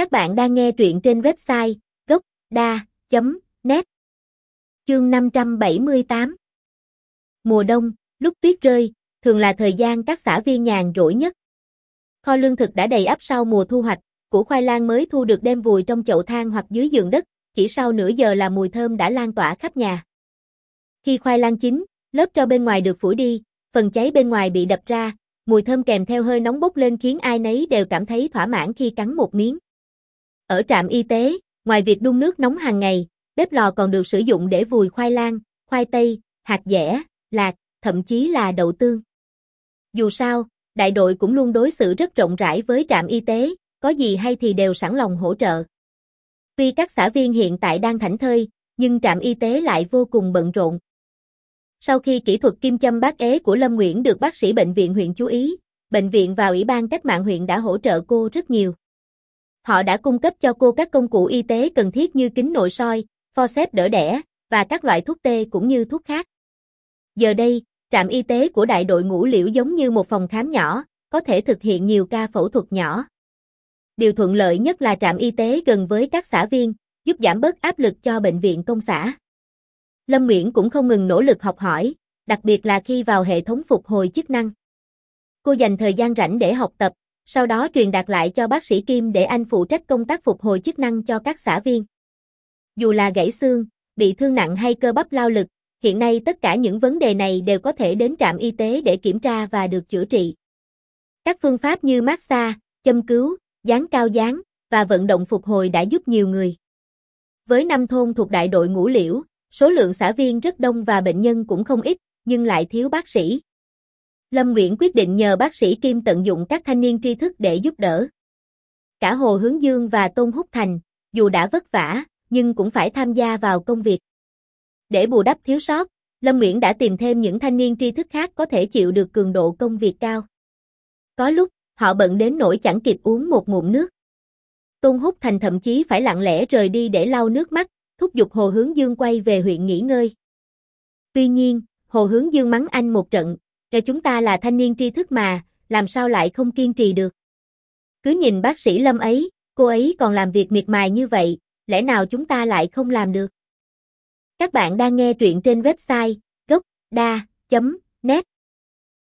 Các bạn đang nghe truyện trên website gốc.da.net Chương 578 Mùa đông, lúc tuyết rơi, thường là thời gian các xã viên nhàn rỗi nhất. Kho lương thực đã đầy ắp sau mùa thu hoạch, củ khoai lang mới thu được đem vùi trong chậu than hoặc dưới giường đất, chỉ sau nửa giờ là mùi thơm đã lan tỏa khắp nhà. Khi khoai lang chín, lớp tro bên ngoài được phủi đi, phần cháy bên ngoài bị đập ra, mùi thơm kèm theo hơi nóng bốc lên khiến ai nấy đều cảm thấy thỏa mãn khi cắn một miếng. Ở trạm y tế, ngoài việc đun nước nóng hàng ngày, bếp lò còn được sử dụng để vùi khoai lang, khoai tây, hạt dẻ, lạc, thậm chí là đậu tương. Dù sao, đại đội cũng luôn đối xử rất rộng rãi với trạm y tế, có gì hay thì đều sẵn lòng hỗ trợ. Tuy các xã viên hiện tại đang thảnh thơi, nhưng trạm y tế lại vô cùng bận rộn. Sau khi kỹ thuật kim châm bác ế của Lâm Nguyễn được bác sĩ bệnh viện huyện chú ý, bệnh viện và Ủy ban cách mạng huyện đã hỗ trợ cô rất nhiều. Họ đã cung cấp cho cô các công cụ y tế cần thiết như kính nội soi, forceps đỡ đẻ, và các loại thuốc tê cũng như thuốc khác. Giờ đây, trạm y tế của đại đội ngũ liễu giống như một phòng khám nhỏ, có thể thực hiện nhiều ca phẫu thuật nhỏ. Điều thuận lợi nhất là trạm y tế gần với các xã viên, giúp giảm bớt áp lực cho bệnh viện công xã. Lâm Nguyễn cũng không ngừng nỗ lực học hỏi, đặc biệt là khi vào hệ thống phục hồi chức năng. Cô dành thời gian rảnh để học tập, sau đó truyền đạt lại cho bác sĩ Kim để anh phụ trách công tác phục hồi chức năng cho các xã viên. Dù là gãy xương, bị thương nặng hay cơ bắp lao lực, hiện nay tất cả những vấn đề này đều có thể đến trạm y tế để kiểm tra và được chữa trị. Các phương pháp như massage, châm cứu, dán cao dán và vận động phục hồi đã giúp nhiều người. Với năm thôn thuộc đại đội ngũ liễu, số lượng xã viên rất đông và bệnh nhân cũng không ít, nhưng lại thiếu bác sĩ. Lâm Nguyễn quyết định nhờ bác sĩ Kim tận dụng các thanh niên tri thức để giúp đỡ. Cả Hồ Hướng Dương và Tôn Húc Thành, dù đã vất vả, nhưng cũng phải tham gia vào công việc. Để bù đắp thiếu sót, Lâm Nguyễn đã tìm thêm những thanh niên tri thức khác có thể chịu được cường độ công việc cao. Có lúc, họ bận đến nỗi chẳng kịp uống một ngụm nước. Tôn Húc Thành thậm chí phải lặng lẽ rời đi để lau nước mắt, thúc giục Hồ Hướng Dương quay về huyện nghỉ ngơi. Tuy nhiên, Hồ Hướng Dương mắng anh một trận, cho chúng ta là thanh niên tri thức mà, làm sao lại không kiên trì được. Cứ nhìn bác sĩ Lâm ấy, cô ấy còn làm việc miệt mài như vậy, lẽ nào chúng ta lại không làm được? Các bạn đang nghe truyện trên website gocda.net